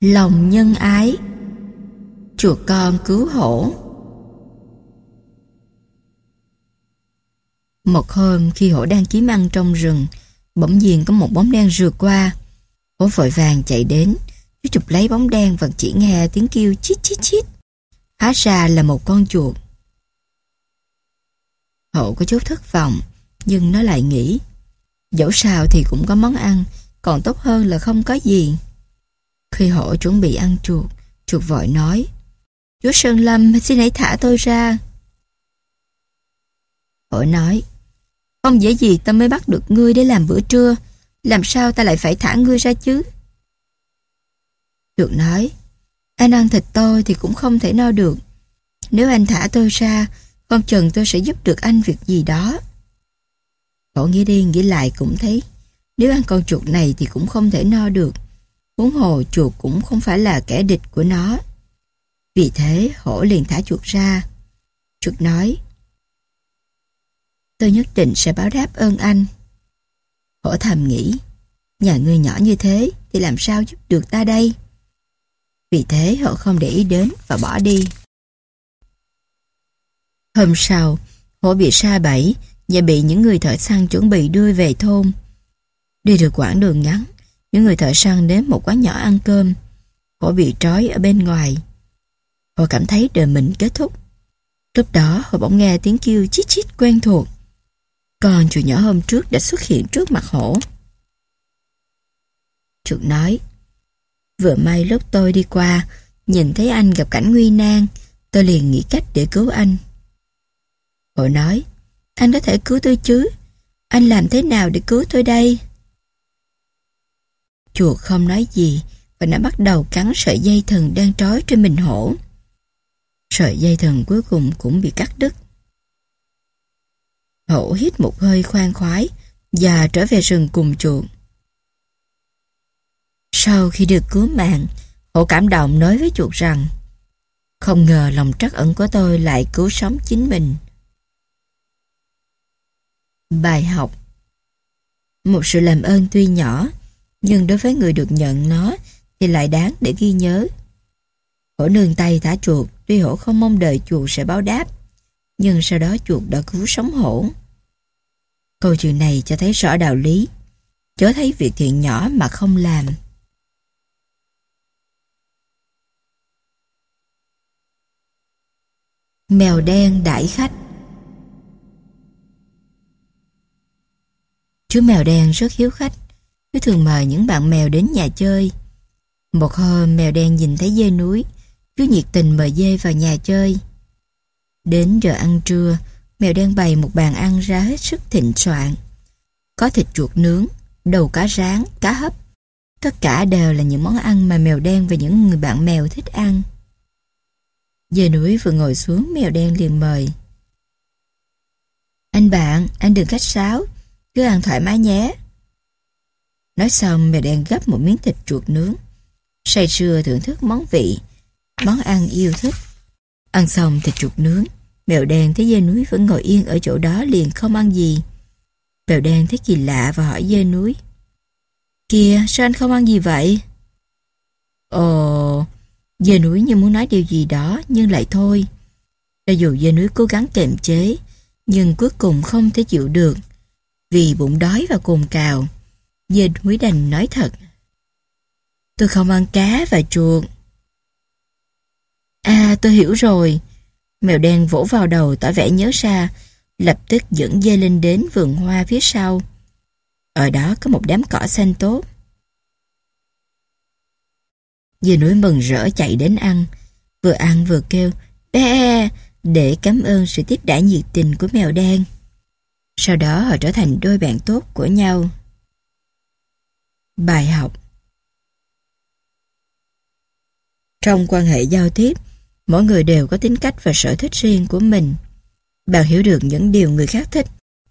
Lòng nhân ái. Chuột con cứu hổ. Một hôm khi hổ đang kiếm ăn trong rừng, Bỗng nhiên có một bóng đen rượt qua. Hổ vội vàng chạy đến, Chú chụp lấy bóng đen và chỉ nghe tiếng kêu chít chít chít. Hóa ra là một con chuột. Hổ có chút thất vọng, Nhưng nó lại nghĩ, Dẫu sao thì cũng có món ăn, Còn tốt hơn là không có gì. Khi hổ chuẩn bị ăn chuột Chuột vội nói, Chúa Sơn Lâm, xin hãy thả tôi ra. Hổ nói, Không dễ gì ta mới bắt được ngươi để làm bữa trưa, Làm sao ta lại phải thả ngươi ra chứ? Chuột nói, Anh ăn thịt tôi thì cũng không thể no được. Nếu anh thả tôi ra, Không chừng tôi sẽ giúp được anh việc gì đó. Hổ nghĩ đi nghĩ lại cũng thấy, Nếu ăn con chuột này thì cũng không thể no được. Huống hồ chuột cũng không phải là kẻ địch của nó. Vì thế hổ liền thả chuột ra. Chuột nói Tôi nhất định sẽ báo đáp ơn anh. Hổ thầm nghĩ Nhà ngươi nhỏ như thế Thì làm sao giúp được ta đây? Vì thế họ không để ý đến Và bỏ đi. Hôm sau Hổ bị sa bẫy và bị những người thợ săn chuẩn bị đưa về thôn. Đi được quãng đường ngắn, những người thợ săn đến một quán nhỏ ăn cơm. Họ bị trói ở bên ngoài. Họ cảm thấy đời mình kết thúc. Lúc đó họ bỗng nghe tiếng kêu chít chít quen thuộc. Còn chuột nhỏ hôm trước đã xuất hiện trước mặt hổ. Chuột nói, vừa may lúc tôi đi qua, nhìn thấy anh gặp cảnh nguy nan, tôi liền nghĩ cách để cứu anh. Hổ nói, anh có thể cứu tôi chứ? Anh làm thế nào để cứu tôi đây? Chuột không nói gì và nó bắt đầu cắn sợi dây thần đang trói trên mình hổ. Sợi dây thần cuối cùng cũng bị cắt đứt. Hổ hít một hơi khoan khoái và trở về rừng cùng chuột. Sau khi được cứu mạng, hổ cảm động nói với chuột rằng không ngờ lòng trắc ẩn của tôi lại cứu sống chính mình. Bài học Một sự làm ơn tuy nhỏ, nhưng đối với người được nhận nó thì lại đáng để ghi nhớ. Hổ nương tay thả chuột, tuy hổ không mong đợi chuột sẽ báo đáp, nhưng sau đó chuột đã cứu sống hổ. Câu chuyện này cho thấy rõ đạo lý, chớ thấy việc thiện nhỏ mà không làm. Mèo đen đãi khách Chú mèo đen rất hiếu khách, chú thường mời những bạn mèo đến nhà chơi. Một hôm mèo đen nhìn thấy dê núi, chú nhiệt tình mời dê vào nhà chơi. Đến giờ ăn trưa, mèo đen bày một bàn ăn ra hết sức thịnh soạn. Có thịt chuột nướng, đầu cá rán, cá hấp. Tất cả đều là những món ăn mà mèo đen và những người bạn mèo thích ăn. Dê núi vừa ngồi xuống mèo đen liền mời. Anh bạn, anh đừng khách sáo, cứ ăn thoải mái nhé. Nói xong mẹ đèn gấp một miếng thịt chuột nướng. Say sưa thưởng thức món vị, món ăn yêu thích. Ăn xong thịt chuột nướng, mèo đen thấy dê núi vẫn ngồi yên ở chỗ đó liền không ăn gì. Mèo đen thấy kỳ lạ và hỏi dê núi. Kìa, sao anh không ăn gì vậy? Ồ, dê núi như muốn nói điều gì đó nhưng lại thôi. Cho dù dê núi cố gắng kiềm chế, nhưng cuối cùng không thể chịu được vì bụng đói và cồn cào dịch núi đành nói thật. Tôi không ăn cá và chuột. À tôi hiểu rồi. Mèo đen vỗ vào đầu tỏ vẻ nhớ ra, lập tức dẫn dê lên đến vườn hoa phía sau. Ở đó có một đám cỏ xanh tốt. Dê núi mừng rỡ chạy đến ăn, vừa ăn vừa kêu bé để cảm ơn sự tiếp đãi nhiệt tình của mèo đen. Sau đó họ trở thành đôi bạn tốt của nhau. Bài học Trong quan hệ giao tiếp, mỗi người đều có tính cách và sở thích riêng của mình. Bạn hiểu được những điều người khác thích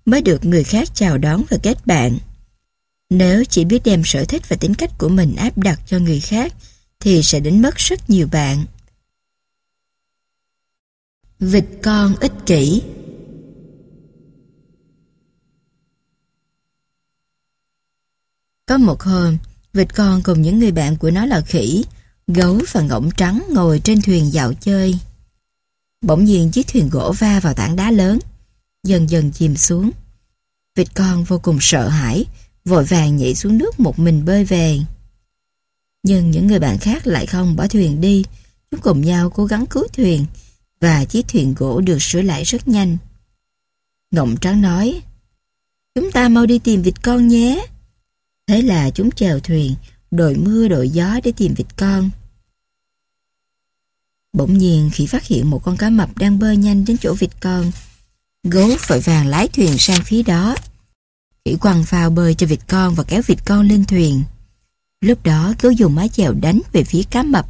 mới được người khác chào đón và kết bạn. Nếu chỉ biết đem sở thích và tính cách của mình áp đặt cho người khác thì sẽ đánh mất rất nhiều bạn. Vịt con ích kỷ Có một hôm, vịt con cùng những người bạn của nó là khỉ Gấu và ngỗng trắng ngồi trên thuyền dạo chơi. Bỗng nhiên chiếc thuyền gỗ va vào tảng đá lớn, dần dần chìm xuống. Vịt con vô cùng sợ hãi, vội vàng nhảy xuống nước một mình bơi về. Nhưng những người bạn khác lại không bỏ thuyền đi, chúng cùng nhau cố gắng cứu thuyền, và chiếc thuyền gỗ được sửa lại rất nhanh. Ngộng trắng nói, chúng ta mau đi tìm vịt con nhé. Thế là chúng chèo thuyền, đội mưa đội gió để tìm vịt con. Bỗng nhiên khi phát hiện một con cá mập đang bơi nhanh đến chỗ vịt con, gấu vội vàng lái thuyền sang phía đó. Khỉ quăng phao bơi cho vịt con và kéo vịt con lên thuyền. Lúc đó gấu dùng mái chèo đánh về phía cá mập.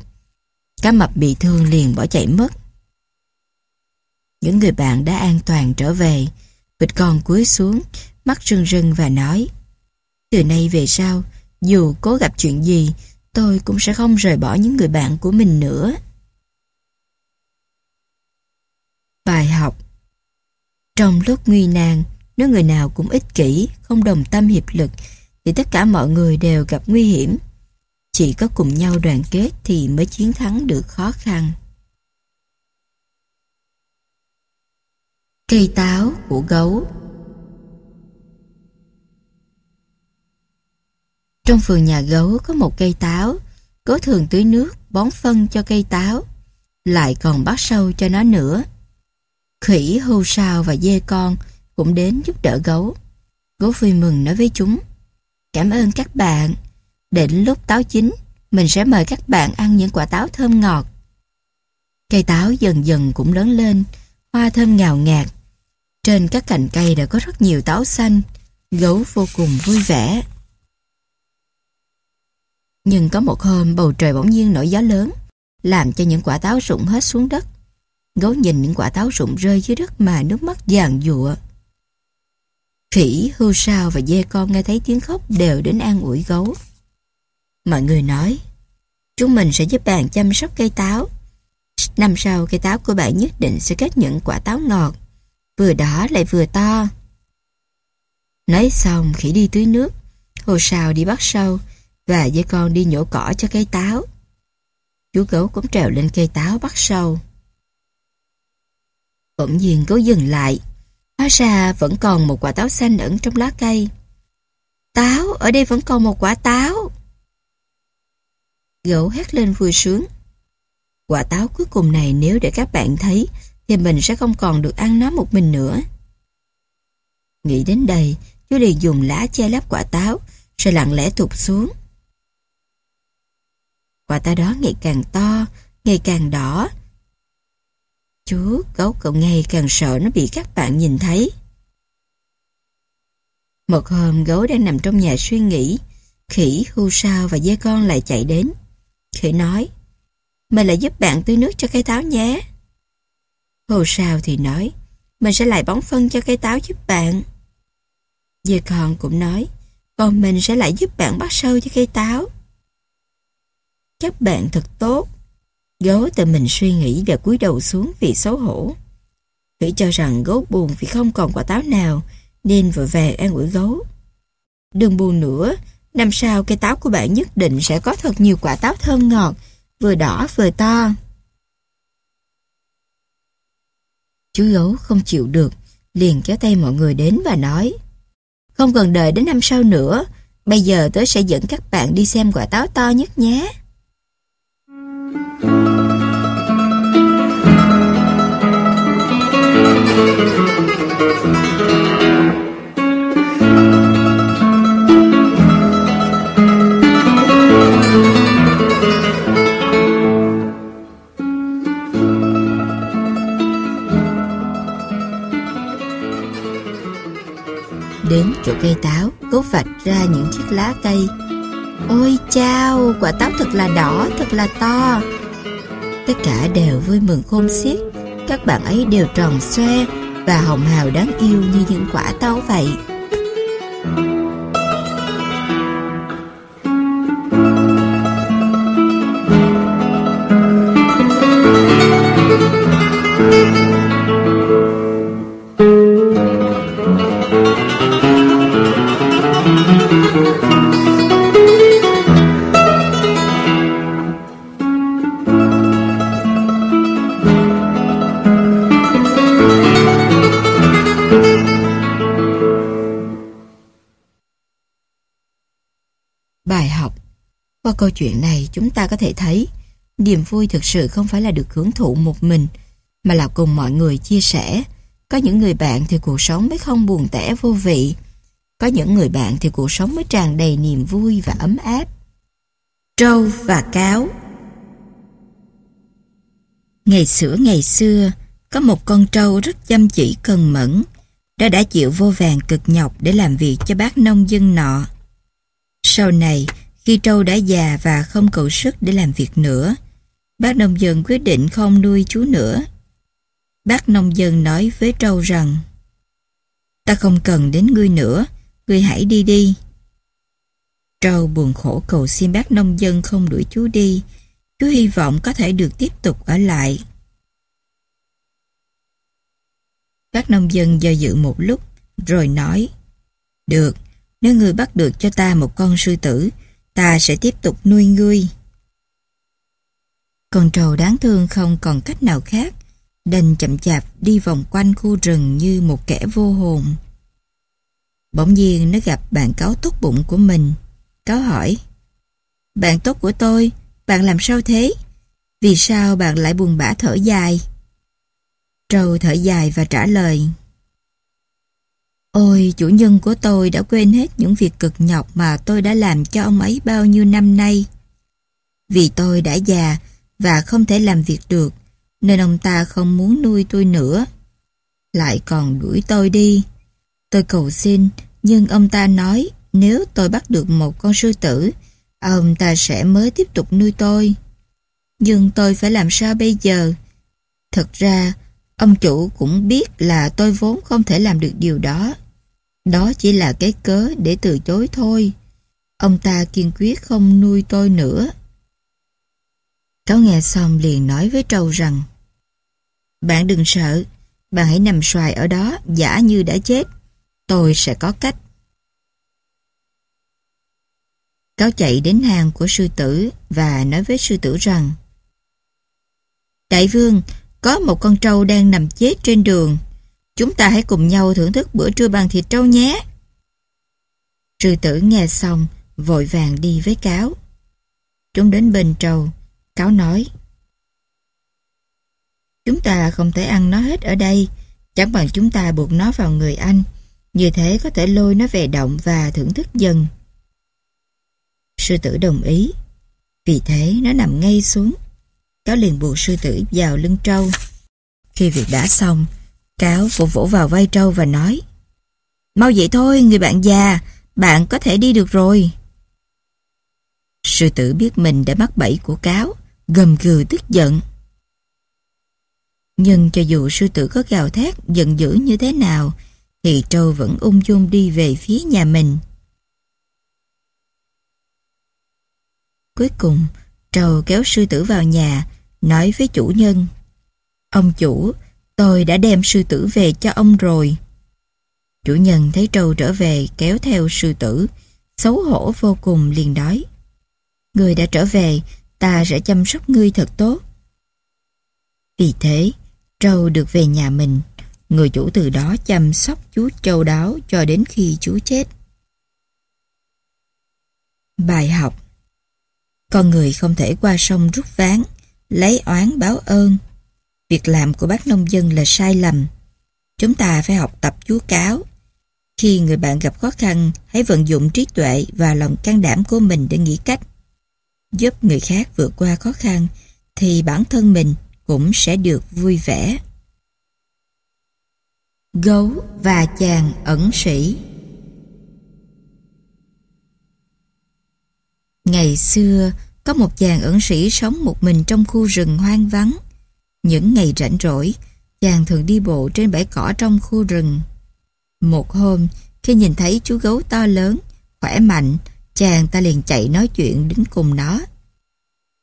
Cá mập bị thương liền bỏ chạy mất. Những người bạn đã an toàn trở về. Vịt con cúi xuống, mắt rưng rưng và nói từ nay về sau, dù cố gặp chuyện gì, tôi cũng sẽ không rời bỏ những người bạn của mình nữa. Bài học Trong lúc nguy nan, nếu người nào cũng ích kỷ, không đồng tâm hiệp lực, thì tất cả mọi người đều gặp nguy hiểm. Chỉ có cùng nhau đoàn kết thì mới chiến thắng được khó khăn. Cây táo của gấu Trong vườn nhà gấu có một cây táo, gấu thường tưới nước, bón phân cho cây táo, lại còn bắt sâu cho nó nữa. Khỉ, hưu sao và dê con cũng đến giúp đỡ gấu. Gấu vui mừng nói với chúng, cảm ơn các bạn, đến lúc táo chín, mình sẽ mời các bạn ăn những quả táo thơm ngọt. Cây táo dần dần cũng lớn lên, hoa thơm ngào ngạt. Trên các cành cây đã có rất nhiều táo xanh, gấu vô cùng vui vẻ. Nhưng có một hôm bầu trời bỗng nhiên nổi gió lớn, làm cho những quả táo rụng hết xuống đất. Gấu nhìn những quả táo rụng rơi dưới đất mà nước mắt giàn giụa. Khỉ, hưu sao và dê con nghe thấy tiếng khóc đều đến an ủi gấu. Mọi người nói, chúng mình sẽ giúp bạn chăm sóc cây táo. Năm sau cây táo của bạn nhất định sẽ kết những quả táo ngọt, vừa đỏ lại vừa to. Nói xong khỉ đi tưới nước, hồ sao đi bắt sâu và với con đi nhổ cỏ cho cây táo. Chú gấu cũng trèo lên cây táo bắt sâu. Bỗng nhiên gấu dừng lại. Hóa ra vẫn còn một quả táo xanh ẩn trong lá cây. Táo, ở đây vẫn còn một quả táo. Gấu hét lên vui sướng. Quả táo cuối cùng này nếu để các bạn thấy thì mình sẽ không còn được ăn nó một mình nữa. Nghĩ đến đây, chú liền dùng lá che lấp quả táo rồi lặng lẽ tụt xuống. Quả táo đó ngày càng to, ngày càng đỏ. Chú, gấu cậu ngày càng sợ nó bị các bạn nhìn thấy. Một hôm gấu đang nằm trong nhà suy nghĩ, khỉ, hưu sao và dê con lại chạy đến. Khỉ nói, mình lại giúp bạn tưới nước cho cây táo nhé. Hưu sao thì nói, mình sẽ lại bón phân cho cây táo giúp bạn. Dê con cũng nói, còn mình sẽ lại giúp bạn bắt sâu cho cây táo. Các bạn thật tốt. Gấu tự mình suy nghĩ và cúi đầu xuống vì xấu hổ. Thủy cho rằng gấu buồn vì không còn quả táo nào, nên vội vàng an ủi gấu. Đừng buồn nữa, năm sau cây táo của bạn nhất định sẽ có thật nhiều quả táo thơm ngọt, vừa đỏ vừa to. Chú gấu không chịu được, liền kéo tay mọi người đến và nói Không cần đợi đến năm sau nữa, bây giờ tớ sẽ dẫn các bạn đi xem quả táo to nhất nhé. Đến chỗ cây táo, cố vạch ra những chiếc lá cây. Ôi chao, quả táo thật là đỏ, thật là to. Tất cả đều vui mừng khôn xiết. Các bạn ấy đều tròn xoe và hồng hào đáng yêu như những quả táo vậy. Qua câu chuyện này chúng ta có thể thấy niềm vui thực sự không phải là được hưởng thụ một mình mà là cùng mọi người chia sẻ. Có những người bạn thì cuộc sống mới không buồn tẻ vô vị. Có những người bạn thì cuộc sống mới tràn đầy niềm vui và ấm áp. Trâu và cáo Ngày xưa ngày xưa, có một con trâu rất chăm chỉ cần mẫn, đã đã chịu vô vàng cực nhọc để làm việc cho bác nông dân nọ. Sau này, khi trâu đã già và không cầu sức để làm việc nữa, bác nông dân quyết định không nuôi chú nữa. Bác nông dân nói với trâu rằng Ta không cần đến ngươi nữa, ngươi hãy đi đi. Trâu buồn khổ cầu xin bác nông dân không đuổi chú đi, chú hy vọng có thể được tiếp tục ở lại. Bác nông dân do dự một lúc, rồi nói Được, nếu ngươi bắt được cho ta một con sư tử, ta sẽ tiếp tục nuôi ngươi. Con trầu đáng thương không còn cách nào khác, đành chậm chạp đi vòng quanh khu rừng như một kẻ vô hồn. Bỗng nhiên nó gặp bạn cáo tốt bụng của mình. Cáo hỏi, Bạn tốt của tôi, bạn làm sao thế? Vì sao bạn lại buồn bã thở dài? Trâu thở dài và trả lời, Ôi, chủ nhân của tôi đã quên hết những việc cực nhọc mà tôi đã làm cho ông ấy bao nhiêu năm nay. Vì tôi đã già và không thể làm việc được, nên ông ta không muốn nuôi tôi nữa. Lại còn đuổi tôi đi. Tôi cầu xin, nhưng ông ta nói nếu tôi bắt được một con sư tử, ông ta sẽ mới tiếp tục nuôi tôi. Nhưng tôi phải làm sao bây giờ? Thật ra, ông chủ cũng biết là tôi vốn không thể làm được điều đó. Đó chỉ là cái cớ để từ chối thôi. Ông ta kiên quyết không nuôi tôi nữa. Cáo nghe xong liền nói với trâu rằng Bạn đừng sợ, bạn hãy nằm xoài ở đó giả như đã chết. Tôi sẽ có cách. Cáo chạy đến hàng của sư tử và nói với sư tử rằng Đại vương, có một con trâu đang nằm chết trên đường. Chúng ta hãy cùng nhau thưởng thức bữa trưa bằng thịt trâu nhé. Sư tử nghe xong, vội vàng đi với cáo. Chúng đến bên trâu, cáo nói Chúng ta không thể ăn nó hết ở đây, chẳng bằng chúng ta buộc nó vào người anh. Như thế có thể lôi nó về động và thưởng thức dần. Sư tử đồng ý. Vì thế nó nằm ngay xuống. Cáo liền buộc sư tử vào lưng trâu. Khi việc đã xong, cáo vỗ vỗ vào vai trâu và nói Mau vậy thôi, người bạn già, bạn có thể đi được rồi. Sư tử biết mình đã mắc bẫy của cáo, gầm gừ tức giận. Nhưng cho dù sư tử có gào thét giận dữ như thế nào, thì trâu vẫn ung dung đi về phía nhà mình. Cuối cùng, trâu kéo sư tử vào nhà, nói với chủ nhân. Ông chủ, tôi đã đem sư tử về cho ông rồi. Chủ nhân thấy trâu trở về kéo theo sư tử, xấu hổ vô cùng liền nói. Người đã trở về, ta sẽ chăm sóc ngươi thật tốt. Vì thế, trâu được về nhà mình. Người chủ từ đó chăm sóc chú trâu đáo cho đến khi chú chết. Bài học Con người không thể qua sông rút ván, lấy oán báo ơn. Việc làm của bác nông dân là sai lầm. Chúng ta phải học tập chú cáo. Khi người bạn gặp khó khăn, hãy vận dụng trí tuệ và lòng can đảm của mình để nghĩ cách. Giúp người khác vượt qua khó khăn, thì bản thân mình cũng sẽ được vui vẻ. Gấu và chàng ẩn sĩ Ngày xưa, có một chàng ẩn sĩ sống một mình trong khu rừng hoang vắng. Những ngày rảnh rỗi, chàng thường đi bộ trên bãi cỏ trong khu rừng. Một hôm, khi nhìn thấy chú gấu to lớn, khỏe mạnh, chàng ta liền chạy nói chuyện đến cùng nó.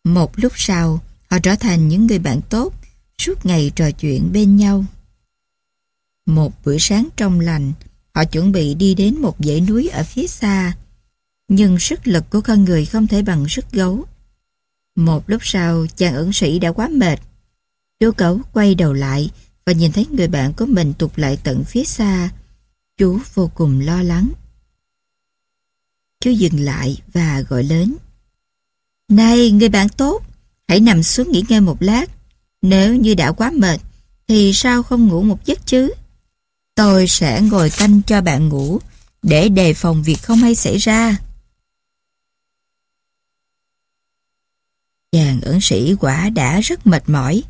Một lúc sau, họ trở thành những người bạn tốt, suốt ngày trò chuyện bên nhau. Một bữa sáng trong lành, họ chuẩn bị đi đến một dãy núi ở phía xa. Nhưng sức lực của con người không thể bằng sức gấu. Một lúc sau, chàng ẩn sĩ đã quá mệt. Chú cẩu quay đầu lại và nhìn thấy người bạn của mình tụt lại tận phía xa. Chú vô cùng lo lắng. Chú dừng lại và gọi lớn. Này, người bạn tốt, hãy nằm xuống nghỉ ngơi một lát. Nếu như đã quá mệt, thì sao không ngủ một giấc chứ? Tôi sẽ ngồi canh cho bạn ngủ, để đề phòng việc không hay xảy ra. Chàng ẩn sĩ quả đã rất mệt mỏi,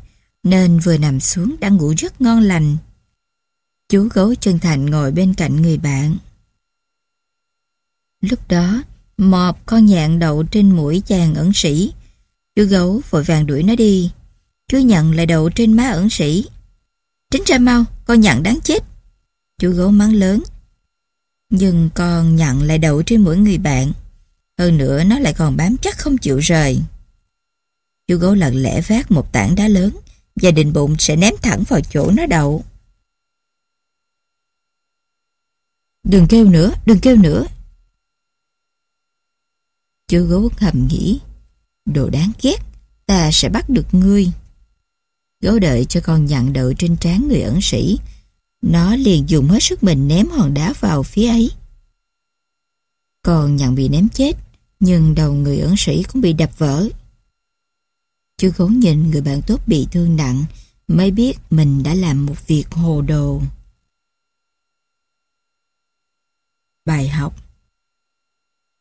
nên vừa nằm xuống đã ngủ rất ngon lành. Chú gấu chân thành ngồi bên cạnh người bạn. Lúc đó, một con nhạn đậu trên mũi chàng ẩn sĩ. Chú gấu vội vàng đuổi nó đi. Chú nhận lại đậu trên má ẩn sĩ. Tránh ra mau, con nhạn đáng chết. Chú gấu mắng lớn. Nhưng con nhặn lại đậu trên mũi người bạn. Hơn nữa nó lại còn bám chắc không chịu rời. Chú gấu lặng lẽ vác một tảng đá lớn và định bụng sẽ ném thẳng vào chỗ nó đậu. Đừng kêu nữa, đừng kêu nữa. Chú gấu hầm nghĩ, đồ đáng ghét, ta sẽ bắt được ngươi. Gấu đợi cho con nhặn đậu trên trán người ẩn sĩ. Nó liền dùng hết sức mình ném hòn đá vào phía ấy. Còn nhặn bị ném chết, nhưng đầu người ẩn sĩ cũng bị đập vỡ. Chú gấu nhìn người bạn tốt bị thương nặng mới biết mình đã làm một việc hồ đồ. Bài học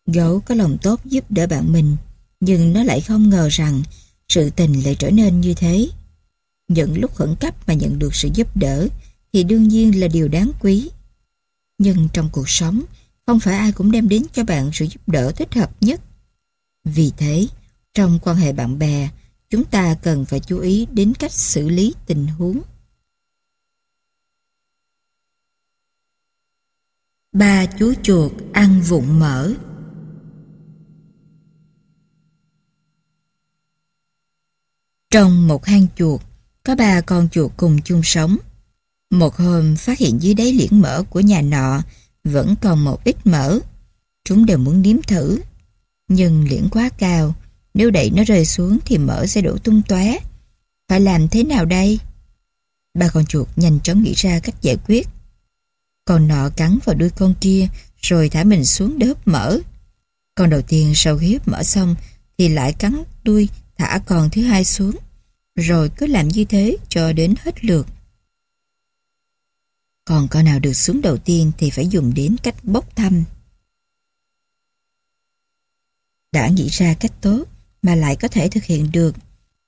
Gấu có lòng tốt giúp đỡ bạn mình nhưng nó lại không ngờ rằng sự tình lại trở nên như thế. Những lúc khẩn cấp mà nhận được sự giúp đỡ thì đương nhiên là điều đáng quý. Nhưng trong cuộc sống, không phải ai cũng đem đến cho bạn sự giúp đỡ thích hợp nhất. Vì thế, trong quan hệ bạn bè, chúng ta cần phải chú ý đến cách xử lý tình huống. Ba chú chuột ăn vụn mỡ Trong một hang chuột, có ba con chuột cùng chung sống. Một hôm phát hiện dưới đáy liễn mỡ của nhà nọ vẫn còn một ít mỡ. Chúng đều muốn nếm thử. Nhưng liễn quá cao, nếu đẩy nó rơi xuống thì mỡ sẽ đổ tung tóe. Phải làm thế nào đây? Ba con chuột nhanh chóng nghĩ ra cách giải quyết. Con nọ cắn vào đuôi con kia, rồi thả mình xuống để hấp mỡ. Con đầu tiên sau khi hấp mỡ xong, thì lại cắn đuôi thả con thứ hai xuống. Rồi cứ làm như thế cho đến hết lượt. Còn con nào được xuống đầu tiên thì phải dùng đến cách bốc thăm. Đã nghĩ ra cách tốt mà lại có thể thực hiện được,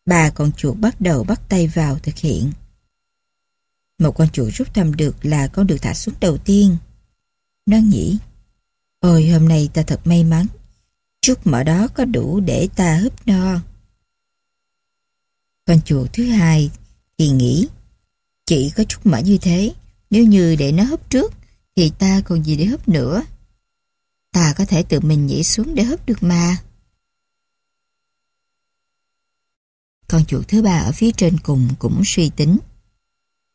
bà con chuột bắt đầu bắt tay vào thực hiện. Một con chuột rút thăm được là con được thả xuống đầu tiên. Nó nghĩ, ôi hôm nay ta thật may mắn, chút mỡ đó có đủ để ta húp no. Con chuột thứ hai thì nghĩ, chỉ có chút mỡ như thế, nếu như để nó húp trước thì ta còn gì để húp nữa. Ta có thể tự mình nhảy xuống để húp được mà. Con chuột thứ ba ở phía trên cùng cũng suy tính.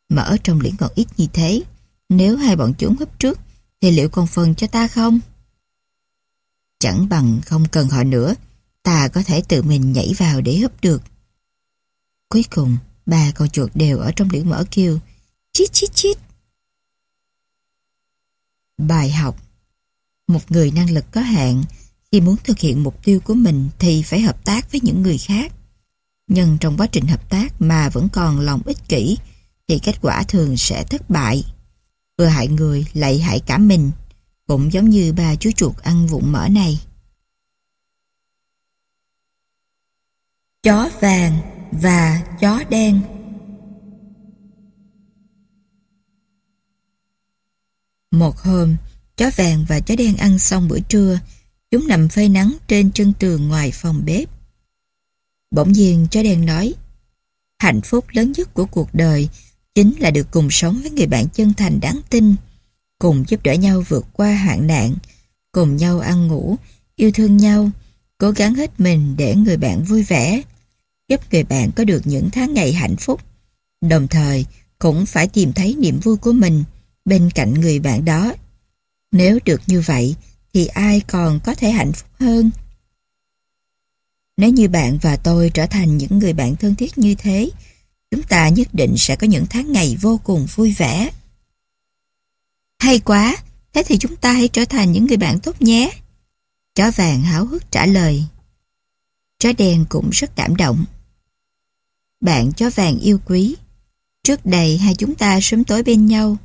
Mỡ trong liễn còn ít như thế, nếu hai bọn chúng húp trước thì liệu còn phần cho ta không? Chẳng bằng không cần họ nữa, ta có thể tự mình nhảy vào để húp được. Cuối cùng, ba con chuột đều ở trong liễn mỡ kêu chít chít chít. Bài học Một người năng lực có hạn, khi muốn thực hiện mục tiêu của mình thì phải hợp tác với những người khác. Nhưng trong quá trình hợp tác mà vẫn còn lòng ích kỷ thì kết quả thường sẽ thất bại. Vừa hại người lại hại cả mình, cũng giống như ba chú chuột ăn vụn mỡ này. Chó vàng và chó đen Một hôm, chó vàng và chó đen ăn xong bữa trưa, chúng nằm phơi nắng trên chân tường ngoài phòng bếp. Bỗng nhiên chó đen nói, hạnh phúc lớn nhất của cuộc đời chính là được cùng sống với người bạn chân thành đáng tin, cùng giúp đỡ nhau vượt qua hạn nạn, cùng nhau ăn ngủ, yêu thương nhau, cố gắng hết mình để người bạn vui vẻ, giúp người bạn có được những tháng ngày hạnh phúc. Đồng thời, cũng phải tìm thấy niềm vui của mình bên cạnh người bạn đó. Nếu được như vậy, thì ai còn có thể hạnh phúc hơn? Nếu như bạn và tôi trở thành những người bạn thân thiết như thế, chúng ta nhất định sẽ có những tháng ngày vô cùng vui vẻ. Hay quá, thế thì chúng ta hãy trở thành những người bạn tốt nhé. Chó vàng háo hức trả lời. Chó đen cũng rất cảm động. Bạn chó vàng yêu quý. Trước đây hai chúng ta sớm tối bên nhau,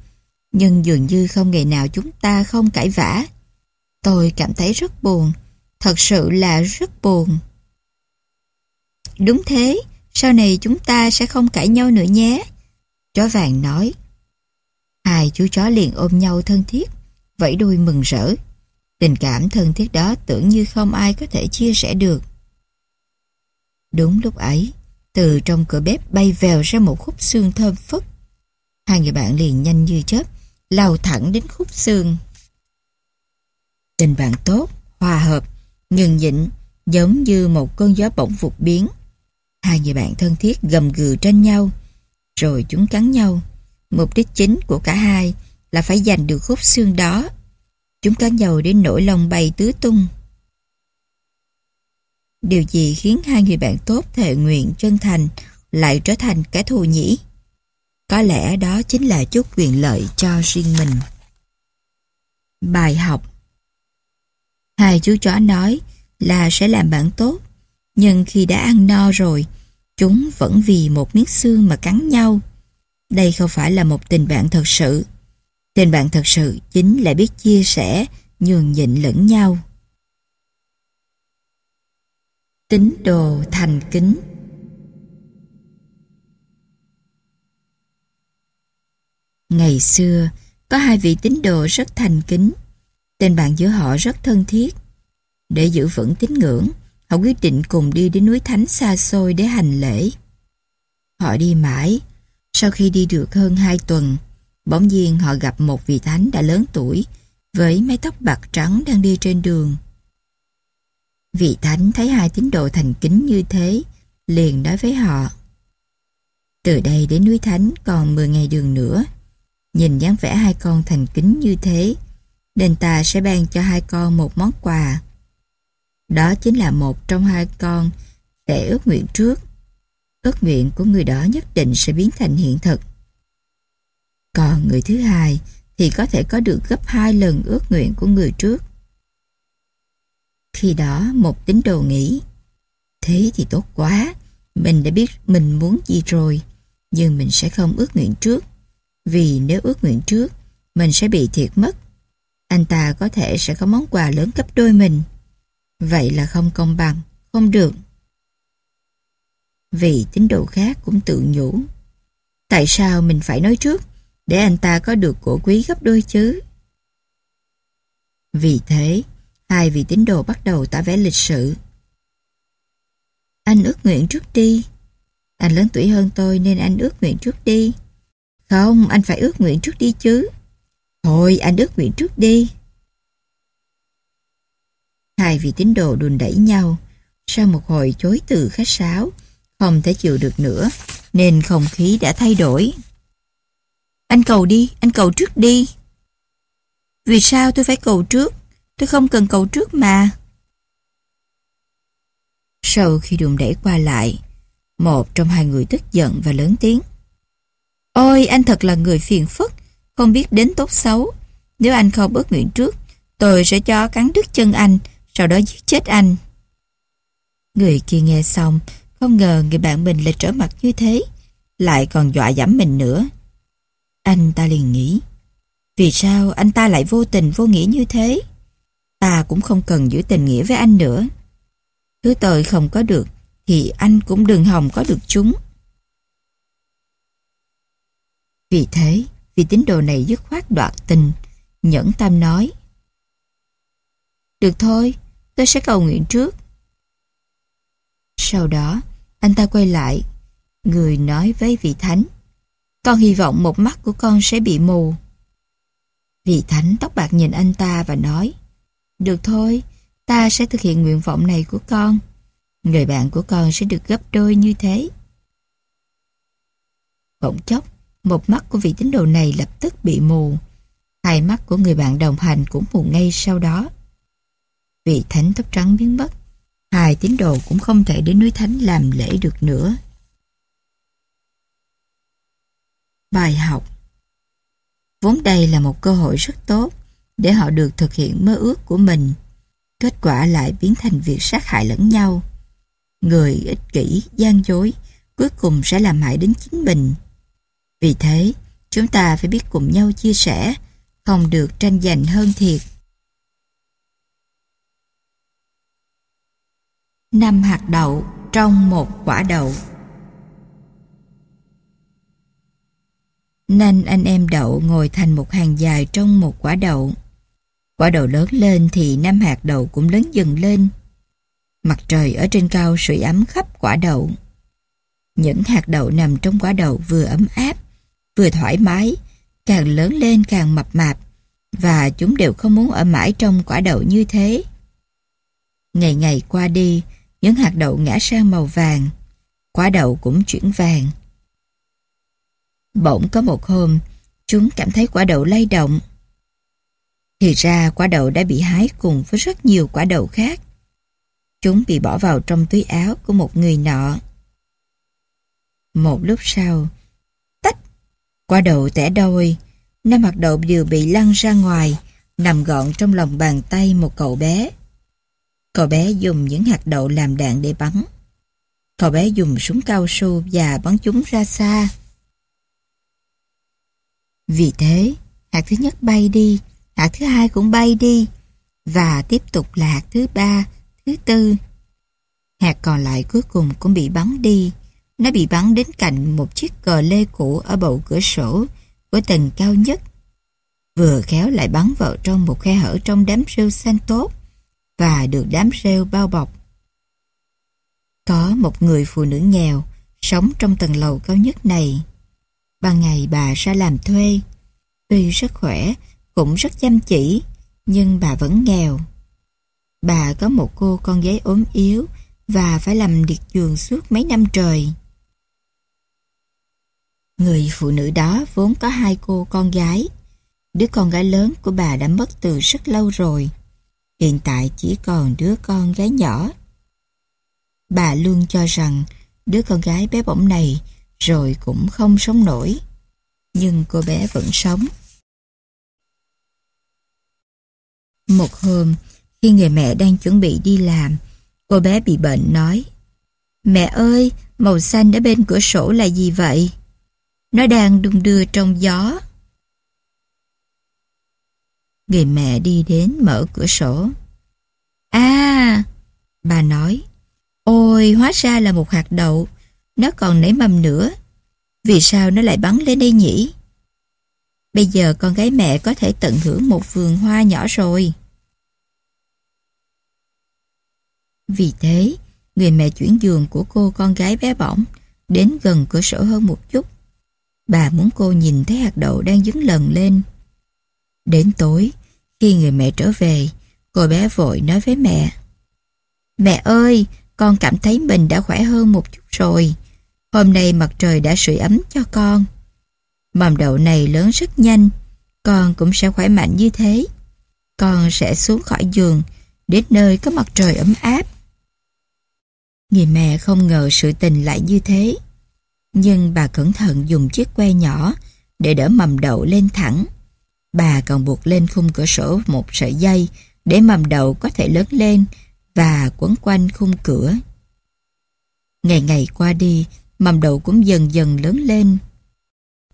nhưng dường như không ngày nào chúng ta không cãi vã. Tôi cảm thấy rất buồn, thật sự là rất buồn. Đúng thế, sau này chúng ta sẽ không cãi nhau nữa nhé. Chó vàng nói. Hai chú chó liền ôm nhau thân thiết, vẫy đuôi mừng rỡ. Tình cảm thân thiết đó tưởng như không ai có thể chia sẻ được. Đúng lúc ấy, từ trong cửa bếp bay vèo ra một khúc xương thơm phức. Hai người bạn liền nhanh như chớp, lao thẳng đến khúc xương. Tình bạn tốt, hòa hợp, nhường nhịn, giống như một cơn gió bỗng vụt biến. Hai người bạn thân thiết gầm gừ trên nhau, rồi chúng cắn nhau. Mục đích chính của cả hai là phải giành được khúc xương đó. Chúng cắn nhau đến nỗi lòng bay tứ tung. Điều gì khiến hai người bạn tốt thề nguyện chân thành lại trở thành kẻ thù nhỉ? Có lẽ đó chính là chút quyền lợi cho riêng mình. Bài học Hai chú chó nói là sẽ làm bạn tốt, nhưng khi đã ăn no rồi, chúng vẫn vì một miếng xương mà cắn nhau. Đây không phải là một tình bạn thật sự. Tình bạn thật sự chính là biết chia sẻ, nhường nhịn lẫn nhau. Tín đồ thành kính Ngày xưa, có hai vị tín đồ rất thành kính. Tình bạn giữa họ rất thân thiết. Để giữ vững tín ngưỡng, họ quyết định cùng đi đến núi Thánh xa xôi để hành lễ. Họ đi mãi, sau khi đi được hơn hai tuần, bỗng nhiên họ gặp một vị thánh đã lớn tuổi với mái tóc bạc trắng đang đi trên đường. Vị thánh thấy hai tín đồ thành kính như thế, liền nói với họ. Từ đây đến núi thánh còn 10 ngày đường nữa. Nhìn dáng vẻ hai con thành kính như thế, nên ta sẽ ban cho hai con một món quà. Đó chính là một trong hai con sẽ ước nguyện trước. Ước nguyện của người đó nhất định sẽ biến thành hiện thực. Còn người thứ hai thì có thể có được gấp hai lần ước nguyện của người trước. Khi đó một tín đồ nghĩ, Thế thì tốt quá, Mình đã biết mình muốn gì rồi, Nhưng mình sẽ không ước nguyện trước Vì nếu ước nguyện trước, Mình sẽ bị thiệt mất Anh ta có thể sẽ có món quà lớn gấp đôi mình Vậy là không công bằng Không được Vì tín đồ khác cũng tự nhủ Tại sao mình phải nói trước Để anh ta có được cổ quý gấp đôi chứ Vì thế Hai vị tín đồ bắt đầu tả vẽ lịch sự. Anh ước nguyện trước đi. Anh lớn tuổi hơn tôi nên anh ước nguyện trước đi. Không, anh phải ước nguyện trước đi chứ. Thôi, anh ước nguyện trước đi. Hai vị tín đồ đùn đẩy nhau. Sau một hồi chối từ khách sáo, không thể chịu được nữa, nên không khí đã thay đổi. Anh cầu đi, anh cầu trước đi. Vì sao tôi phải cầu trước? Tôi không cần cầu trước mà. Sau khi đùn đẩy qua lại, một trong hai người tức giận và lớn tiếng. Ôi, anh thật là người phiền phức, không biết đến tốt xấu. Nếu anh không ước nguyện trước, tôi sẽ cho cắn đứt chân anh, sau đó giết chết anh. Người kia nghe xong, không ngờ người bạn mình lại trở mặt như thế, lại còn dọa dẫm mình nữa. Anh ta liền nghĩ, vì sao anh ta lại vô tình vô nghĩa như thế? ta cũng không cần giữ tình nghĩa với anh nữa. Thứ tôi không có được, thì anh cũng đừng hòng có được chúng. Vì thế, vì tín đồ này dứt khoát đoạt tình, nhẫn tâm nói. Được thôi, tôi sẽ cầu nguyện trước. Sau đó, anh ta quay lại, người nói với vị thánh. Con hy vọng một mắt của con sẽ bị mù. Vị thánh tóc bạc nhìn anh ta và nói được thôi, ta sẽ thực hiện nguyện vọng này của con. Người bạn của con sẽ được gấp đôi như thế. Bỗng chốc, một mắt của vị tín đồ này lập tức bị mù. Hai mắt của người bạn đồng hành cũng mù ngay sau đó. Vị thánh tóc trắng biến mất. Hai tín đồ cũng không thể đến núi thánh làm lễ được nữa. Bài học Vốn đây là một cơ hội rất tốt để họ được thực hiện mơ ước của mình. Kết quả lại biến thành việc sát hại lẫn nhau. Người ích kỷ, gian dối, cuối cùng sẽ làm hại đến chính mình. Vì thế, chúng ta phải biết cùng nhau chia sẻ, không được tranh giành hơn thiệt. Năm hạt đậu trong một quả đậu Nên anh em đậu ngồi thành một hàng dài trong một quả đậu. Quả đậu lớn lên thì năm hạt đậu cũng lớn dần lên. Mặt trời ở trên cao sưởi ấm khắp quả đậu. Những hạt đậu nằm trong quả đậu vừa ấm áp, vừa thoải mái, càng lớn lên càng mập mạp, và chúng đều không muốn ở mãi trong quả đậu như thế. Ngày ngày qua đi, những hạt đậu ngã sang màu vàng, quả đậu cũng chuyển vàng. Bỗng có một hôm, chúng cảm thấy quả đậu lay động. Thì ra quả đậu đã bị hái cùng với rất nhiều quả đậu khác. Chúng bị bỏ vào trong túi áo của một người nọ. Một lúc sau, tách, quả đậu tẻ đôi, năm hạt đậu đều bị lăn ra ngoài, nằm gọn trong lòng bàn tay một cậu bé. Cậu bé dùng những hạt đậu làm đạn để bắn. Cậu bé dùng súng cao su và bắn chúng ra xa. Vì thế, hạt thứ nhất bay đi, hạt thứ hai cũng bay đi, và tiếp tục là hạt thứ ba, thứ tư. Hạt còn lại cuối cùng cũng bị bắn đi. Nó bị bắn đến cạnh một chiếc cờ lê cũ ở bầu cửa sổ của tầng cao nhất. Vừa khéo lại bắn vào trong một khe hở trong đám rêu xanh tốt và được đám rêu bao bọc. Có một người phụ nữ nghèo sống trong tầng lầu cao nhất này. Ban ngày bà ra làm thuê. Tuy rất khỏe, cũng rất chăm chỉ, nhưng bà vẫn nghèo. Bà có một cô con gái ốm yếu và phải làm liệt giường suốt mấy năm trời. Người phụ nữ đó vốn có hai cô con gái. Đứa con gái lớn của bà đã mất từ rất lâu rồi. Hiện tại chỉ còn đứa con gái nhỏ. Bà luôn cho rằng đứa con gái bé bỏng này rồi cũng không sống nổi. Nhưng cô bé vẫn sống. Một hôm, khi người mẹ đang chuẩn bị đi làm, cô bé bị bệnh nói Mẹ ơi, màu xanh ở bên cửa sổ là gì vậy? Nó đang đung đưa trong gió. Người mẹ đi đến mở cửa sổ. À, bà nói, ôi hóa ra là một hạt đậu, nó còn nảy mầm nữa. Vì sao nó lại bắn lên đây nhỉ? Bây giờ con gái mẹ có thể tận hưởng một vườn hoa nhỏ rồi. Vì thế, người mẹ chuyển giường của cô con gái bé bỏng đến gần cửa sổ hơn một chút. Bà muốn cô nhìn thấy hạt đậu đang dứng lần lên. Đến tối, khi người mẹ trở về, cô bé vội nói với mẹ. Mẹ ơi, con cảm thấy mình đã khỏe hơn một chút rồi. Hôm nay mặt trời đã sưởi ấm cho con. Mầm đậu này lớn rất nhanh, con cũng sẽ khỏe mạnh như thế. Con sẽ xuống khỏi giường, đến nơi có mặt trời ấm áp. Người mẹ không ngờ sự tình lại như thế. Nhưng bà cẩn thận dùng chiếc que nhỏ để đỡ mầm đậu lên thẳng. Bà còn buộc lên khung cửa sổ một sợi dây để mầm đậu có thể lớn lên và quấn quanh khung cửa. Ngày ngày qua đi, mầm đậu cũng dần dần lớn lên.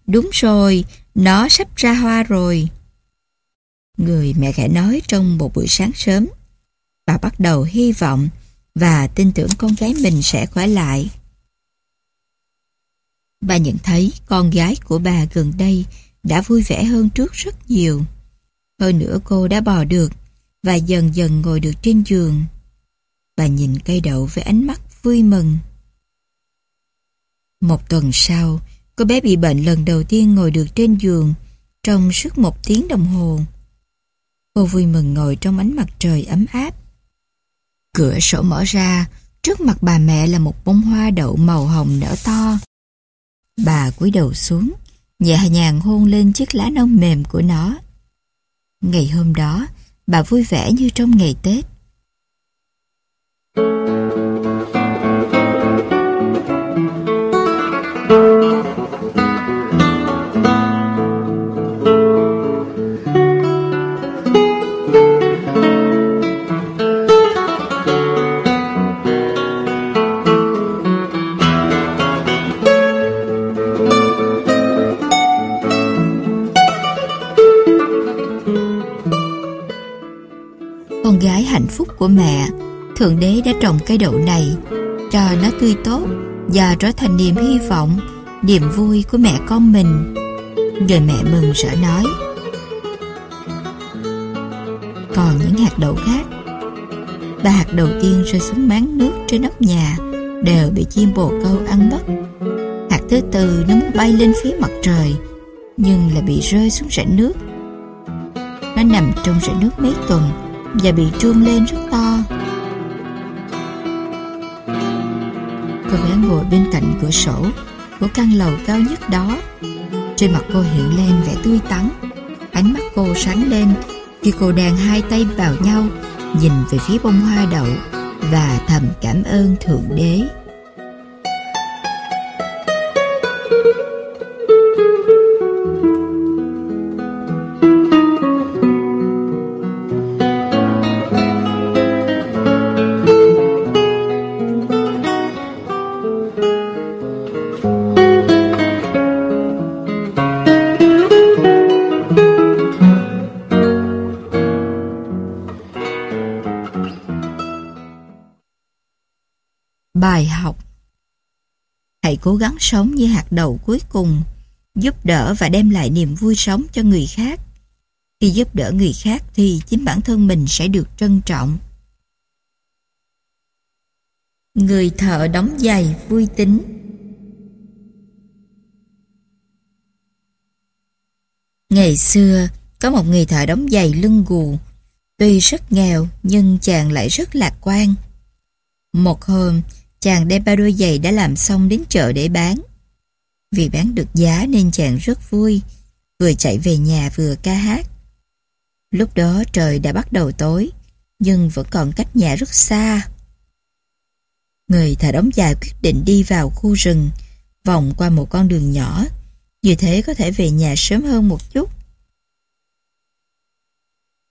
Đúng rồi, nó sắp ra hoa rồi. Người mẹ khẽ nói trong một buổi sáng sớm. Bà bắt đầu hy vọng và tin tưởng con gái mình sẽ khỏe lại. Bà nhận thấy con gái của bà gần đây đã vui vẻ hơn trước rất nhiều. Hơn nữa cô đã bò được và dần dần ngồi được trên giường. Bà nhìn cây đậu với ánh mắt vui mừng. Một tuần sau, cô bé bị bệnh lần đầu tiên ngồi được trên giường trong suốt một tiếng đồng hồ. Cô vui mừng ngồi trong ánh mặt trời ấm áp. Cửa sổ mở ra, trước mặt bà mẹ là một bông hoa đậu màu hồng nở to. Bà cúi đầu xuống, nhẹ nhàng hôn lên chiếc lá nông mềm của nó. Ngày hôm đó, bà vui vẻ như trong ngày Tết. hạnh Thượng Đế đã trồng cây đậu này, cho nó tươi tốt và trở thành niềm hy vọng, niềm vui của mẹ con mình. Người mẹ mừng rỡ nói. Còn những hạt đậu khác, ba hạt đầu tiên rơi xuống máng nước trên nóc nhà đều bị chim bồ câu ăn mất. Hạt thứ tư nó muốn bay lên phía mặt trời, nhưng lại bị rơi xuống rãnh nước. Nó nằm trong rãnh nước mấy tuần và bị trương lên rất to. Ngồi bên cạnh cửa sổ, của căn lầu cao nhất đó. Trên mặt cô hiện lên vẻ tươi tắn. Ánh mắt cô sáng lên khi cô đàn hai tay vào nhau, nhìn về phía bông hoa đậu và thầm cảm ơn Thượng Đế. Cố gắng sống như hạt đậu cuối cùng, giúp đỡ và đem lại niềm vui sống cho người khác. Khi giúp đỡ người khác thì chính bản thân mình sẽ được trân trọng. Người thợ đóng giày vui tính Ngày xưa, có một người thợ đóng giày lưng gù. Tuy rất nghèo, nhưng chàng lại rất lạc quan. Một hôm, chàng đem ba đôi giày đã làm xong đến chợ để bán. Vì bán được giá nên chàng rất vui, vừa chạy về nhà vừa ca hát. Lúc đó trời đã bắt đầu tối, nhưng vẫn còn cách nhà rất xa. Người thợ đóng giày quyết định đi vào khu rừng, vòng qua một con đường nhỏ, như thế có thể về nhà sớm hơn một chút.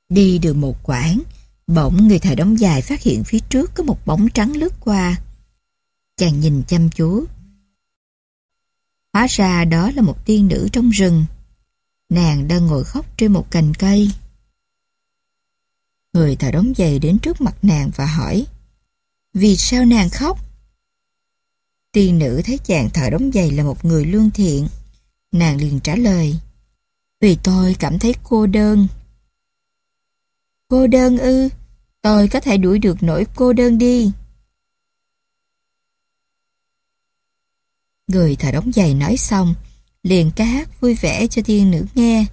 Đi được một quãng, bỗng người thợ đóng giày phát hiện phía trước có một bóng trắng lướt qua. Chàng nhìn chăm chú. Hóa ra đó là một tiên nữ trong rừng. Nàng đang ngồi khóc trên một cành cây. Người thợ đóng giày đến trước mặt nàng và hỏi, Vì sao nàng khóc? Tiên nữ thấy chàng thợ đóng giày là một người lương thiện. Nàng liền trả lời, Vì tôi cảm thấy cô đơn. Cô đơn ư? Tôi có thể đuổi được nỗi cô đơn đi. Người thợ đóng giày nói xong, liền ca hát vui vẻ cho tiên nữ nghe.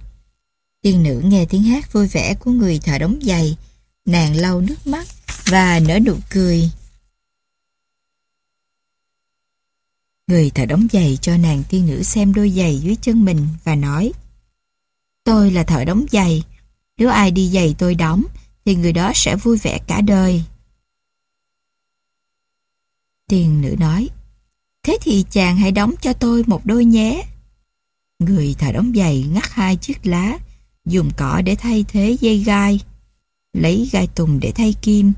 Tiên nữ nghe tiếng hát vui vẻ của người thợ đóng giày, nàng lau nước mắt và nở nụ cười. Người thợ đóng giày cho nàng tiên nữ xem đôi giày dưới chân mình và nói Tôi là thợ đóng giày, nếu ai đi giày tôi đóng thì người đó sẽ vui vẻ cả đời. Tiên nữ nói Thế thì chàng hãy đóng cho tôi một đôi nhé. Người thợ đóng giày ngắt hai chiếc lá, dùng cỏ để thay thế dây gai, lấy gai tùng để thay kim.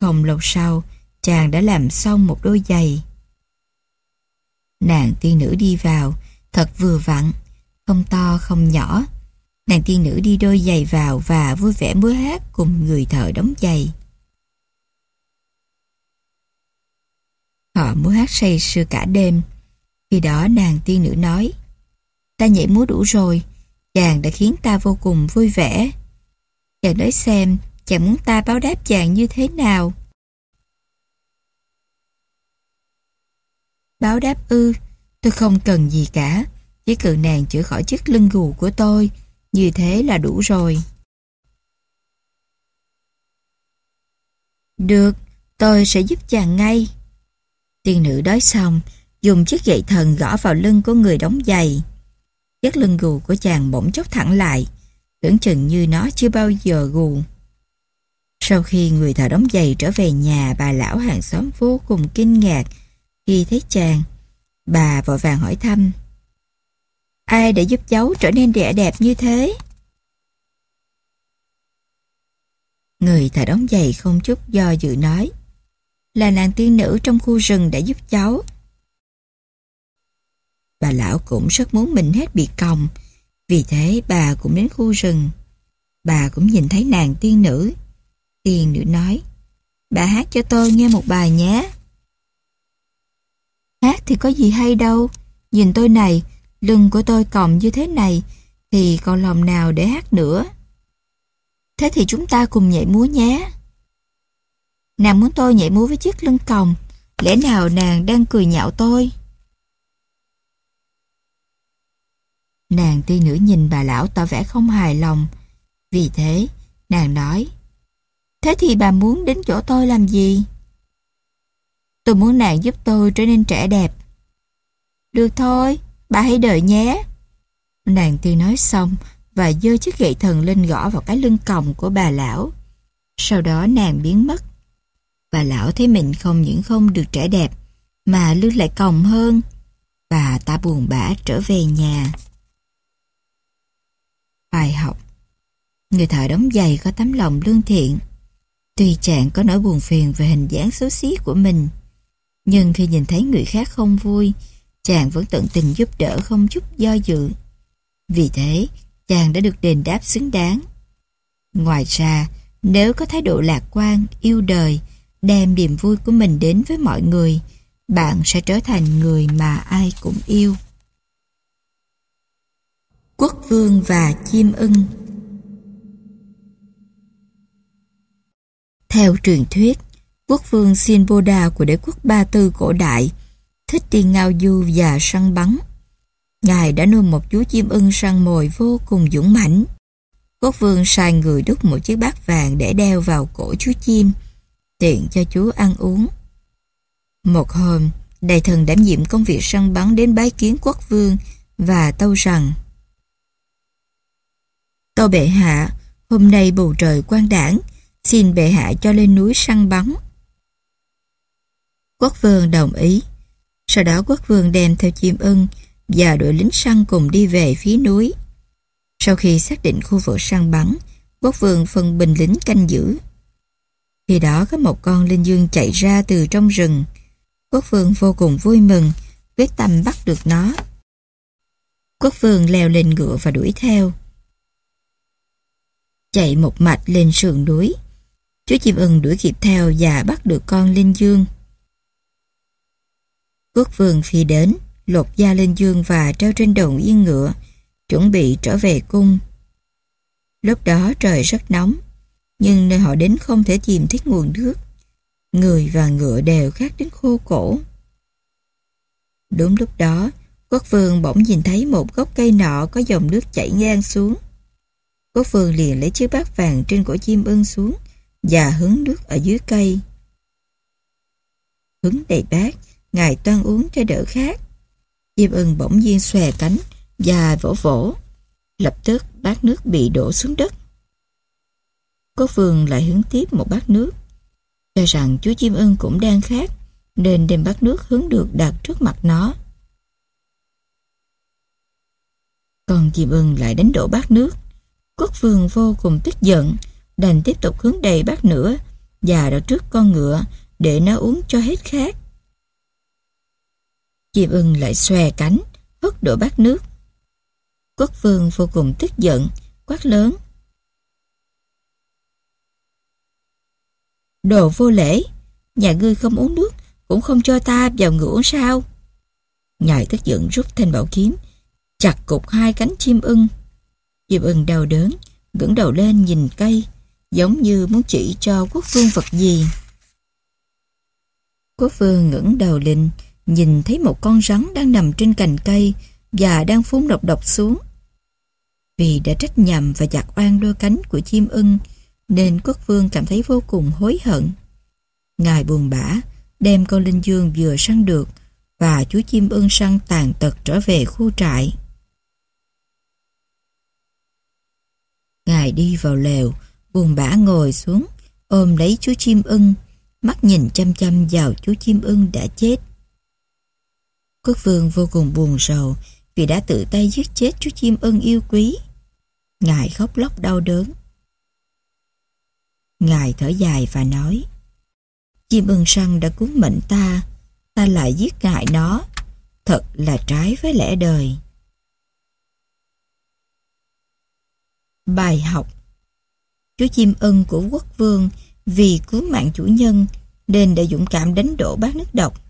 Không lâu sau, chàng đã làm xong một đôi giày. Nàng tiên nữ đi vào, thật vừa vặn, không to không nhỏ. Nàng tiên nữ đi đôi giày vào và vui vẻ múa hát cùng người thợ đóng giày. Họ múa hát say sưa cả đêm. Khi đó nàng tiên nữ nói Ta nhảy múa đủ rồi, chàng đã khiến ta vô cùng vui vẻ. Chàng nói xem, chàng muốn ta báo đáp chàng như thế nào? Báo đáp ư, tôi không cần gì cả, chỉ cần nàng chữa khỏi chiếc lưng gù của tôi, như thế là đủ rồi. Được, tôi sẽ giúp chàng ngay. Tiên nữ đói xong, dùng chiếc gậy thần gõ vào lưng của người đóng giày. Chiếc lưng gù của chàng bỗng chốc thẳng lại, tưởng chừng như nó chưa bao giờ gù. Sau khi người thợ đóng giày trở về nhà, bà lão hàng xóm vô cùng kinh ngạc khi thấy chàng. Bà vội vàng hỏi thăm. Ai đã giúp cháu trở nên đẹp đẹp như thế? Người thợ đóng giày không chút do dự nói là nàng tiên nữ trong khu rừng đã giúp cháu. Bà lão cũng rất muốn mình hết bị còng, vì thế bà cũng đến khu rừng. Bà cũng nhìn thấy nàng tiên nữ. Tiên nữ nói, bà hát cho tôi nghe một bài nhé. Hát thì có gì hay đâu, nhìn tôi này, lưng của tôi còng như thế này, thì còn lòng nào để hát nữa. Thế thì chúng ta cùng nhảy múa nhé. Nàng muốn tôi nhảy múa với chiếc lưng còng, lẽ nào nàng đang cười nhạo tôi? Nàng tiên nữ nhìn bà lão tỏ vẻ không hài lòng. Vì thế, nàng nói, Thế thì bà muốn đến chỗ tôi làm gì? Tôi muốn nàng giúp tôi trở nên trẻ đẹp. Được thôi, bà hãy đợi nhé. Nàng tiên nói xong và giơ chiếc gậy thần lên gõ vào cái lưng còng của bà lão. Sau đó nàng biến mất. Bà lão thấy mình không những không được trẻ đẹp, mà lưng lại còng hơn. Bà ta buồn bã trở về nhà. Bài học Người thợ đóng giày có tấm lòng lương thiện. Tuy chàng có nỗi buồn phiền về hình dáng xấu xí của mình, nhưng khi nhìn thấy người khác không vui, chàng vẫn tận tình giúp đỡ không chút do dự. Vì thế, chàng đã được đền đáp xứng đáng. Ngoài ra, nếu có thái độ lạc quan, yêu đời, đem niềm vui của mình đến với mọi người, bạn sẽ trở thành người mà ai cũng yêu. Quốc vương và chim ưng Theo truyền thuyết, quốc vương Sinboda của đế quốc Ba Tư cổ đại thích đi ngao du và săn bắn. Ngài đã nuôi một chú chim ưng săn mồi vô cùng dũng mãnh. Quốc vương sai người đúc một chiếc bát vàng để đeo vào cổ chú chim, tiện cho chú ăn uống. Một hôm, đại thần đảm nhiệm công việc săn bắn đến bái kiến quốc vương và tâu rằng Tâu bệ hạ, hôm nay bầu trời quang đảng, xin bệ hạ cho lên núi săn bắn. Quốc vương đồng ý. Sau đó quốc vương đem theo chim ưng và đội lính săn cùng đi về phía núi. Sau khi xác định khu vực săn bắn, quốc vương phân binh lính canh giữ. Khi đó có một con linh dương chạy ra từ trong rừng. Quốc vương vô cùng vui mừng, quyết tâm bắt được nó. Quốc vương leo lên ngựa và đuổi theo. Chạy một mạch lên sườn núi. Chú chim ưng đuổi kịp theo và bắt được con linh dương. Quốc vương phi đến, lột da linh dương và treo trên đầu yên ngựa, chuẩn bị trở về cung. Lúc đó trời rất nóng, nhưng nơi họ đến không thể tìm thấy nguồn nước. Người và ngựa đều khát đến khô cổ. Đúng lúc đó, quốc vương bỗng nhìn thấy một gốc cây nọ có dòng nước chảy ngang xuống. Quốc vương liền lấy chiếc bát vàng trên cổ chim ưng xuống và hứng nước ở dưới cây. Hứng đầy bát, ngài toan uống cho đỡ khát. Chim ưng bỗng nhiên xòe cánh và vỗ vỗ. Lập tức bát nước bị đổ xuống đất. Quốc Phương lại hướng tiếp một bát nước. Cho rằng chú chim ưng cũng đang khát, nên đem bát nước hướng được đặt trước mặt nó. Còn chim ưng lại đánh đổ bát nước. Quốc Phương vô cùng tức giận, đành tiếp tục hướng đầy bát nữa và đặt trước con ngựa để nó uống cho hết khát. Chim ưng lại xòe cánh, hất đổ bát nước. Quốc Phương vô cùng tức giận, quát lớn. Đồ vô lễ, nhà ngươi không uống nước, cũng không cho ta vào ngựa uống sao. Nhài tức giận rút thanh bảo kiếm, chặt cục hai cánh chim ưng. Chim ưng đau đớn, ngẩng đầu lên nhìn cây, giống như muốn chỉ cho quốc vương vật gì. Quốc vương ngẩng đầu lên, nhìn thấy một con rắn đang nằm trên cành cây và đang phun độc độc xuống. Vì đã trách nhầm và chặt oan đôi cánh của chim ưng, nên quốc vương cảm thấy vô cùng hối hận. Ngài buồn bã, đem con linh dương vừa săn được và chú chim ưng săn tàn tật trở về khu trại. Ngài đi vào lều, buồn bã ngồi xuống, ôm lấy chú chim ưng, mắt nhìn chăm chăm vào chú chim ưng đã chết. Quốc vương vô cùng buồn rầu vì đã tự tay giết chết chú chim ưng yêu quý. Ngài khóc lóc đau đớn. Ngài thở dài và nói Chim ưng săn đã cứu mệnh ta Ta lại giết ngại nó Thật là trái với lẽ đời Bài học Chú chim ưng của quốc vương vì cứu mạng chủ nhân nên đã dũng cảm đánh đổ bát nước độc.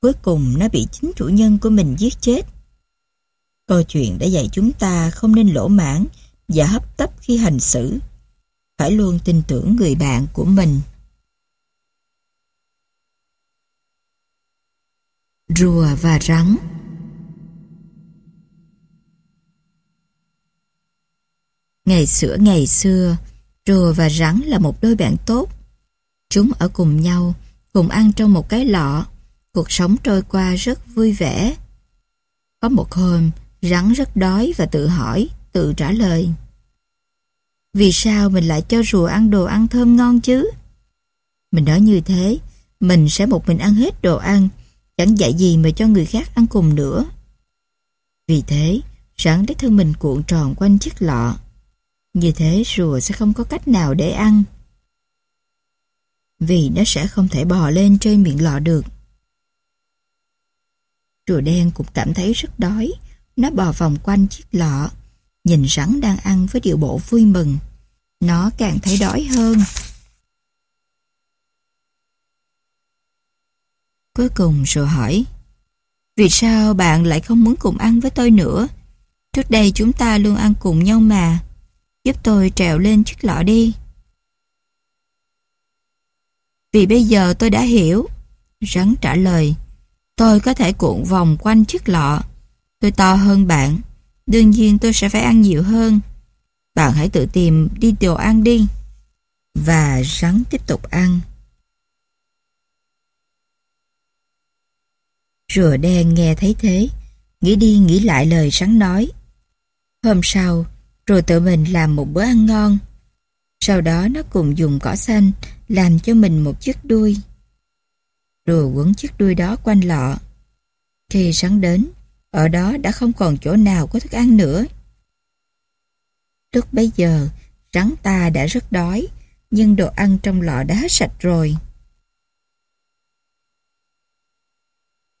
Cuối cùng nó bị chính chủ nhân của mình giết chết. Câu chuyện đã dạy chúng ta không nên lỗ mãn và hấp tấp khi hành xử. Phải luôn tin tưởng người bạn của mình. Rùa và rắn Ngày xưa ngày xưa, rùa và rắn là một đôi bạn tốt. Chúng ở cùng nhau, cùng ăn trong một cái lọ. Cuộc sống trôi qua rất vui vẻ. Có một hôm, rắn rất đói và tự hỏi, tự trả lời. Vì sao mình lại cho rùa ăn đồ ăn thơm ngon chứ? Mình nói như thế, mình sẽ một mình ăn hết đồ ăn, chẳng dạy gì mà cho người khác ăn cùng nữa. Vì thế, rắn lấy thân mình cuộn tròn quanh chiếc lọ. Như thế rùa sẽ không có cách nào để ăn. Vì nó sẽ không thể bò lên trên miệng lọ được. Rùa đen cũng cảm thấy rất đói. Nó bò vòng quanh chiếc lọ, nhìn rắn đang ăn với điệu bộ vui mừng. Nó càng thấy đói hơn. Cuối cùng rùa hỏi, Vì sao bạn lại không muốn cùng ăn với tôi nữa? Trước đây chúng ta luôn ăn cùng nhau mà. Giúp tôi trèo lên chiếc lọ đi. Vì bây giờ tôi đã hiểu. Rắn trả lời. Tôi có thể cuộn vòng quanh chiếc lọ. Tôi to hơn bạn. Đương nhiên tôi sẽ phải ăn nhiều hơn. Bạn hãy tự tìm đi đồ ăn đi. Và rắn tiếp tục ăn. Rùa đen nghe thấy thế, nghĩ đi nghĩ lại lời rắn nói. Hôm sau, rồi tự mình làm một bữa ăn ngon. Sau đó nó cùng dùng cỏ xanh làm cho mình một chiếc đuôi. Rồi quấn chiếc đuôi đó quanh lọ. Khi sáng đến, ở đó đã không còn chỗ nào có thức ăn nữa. Lúc bấy giờ, rắn ta đã rất đói, nhưng đồ ăn trong lọ đã hết sạch rồi.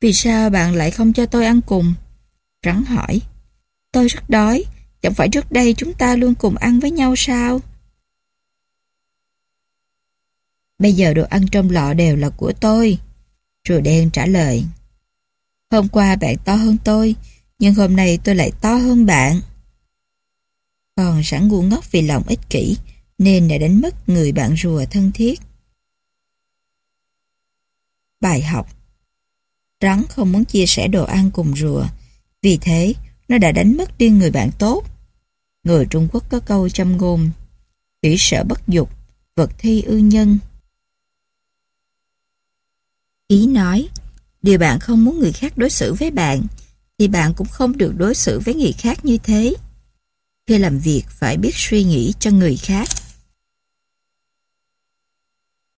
Vì sao bạn lại không cho tôi ăn cùng? Rắn hỏi. Tôi rất đói, Chẳng phải trước đây chúng ta luôn cùng ăn với nhau sao? Bây giờ đồ ăn trong lọ đều là của tôi. Rùa đen trả lời. Hôm qua bạn to hơn tôi, nhưng hôm nay tôi lại to hơn bạn. Còn sẵn ngu ngốc vì lòng ích kỷ, nên đã đánh mất người bạn rùa thân thiết. Bài học Rắn không muốn chia sẻ đồ ăn cùng rùa, vì thế nó đã đánh mất đi người bạn tốt. Người Trung Quốc có câu châm ngôn thủy sở bất dục, vật thi ư nhân. Ý nói, điều bạn không muốn người khác đối xử với bạn, thì bạn cũng không được đối xử với người khác như thế. Khi làm việc phải biết suy nghĩ cho người khác.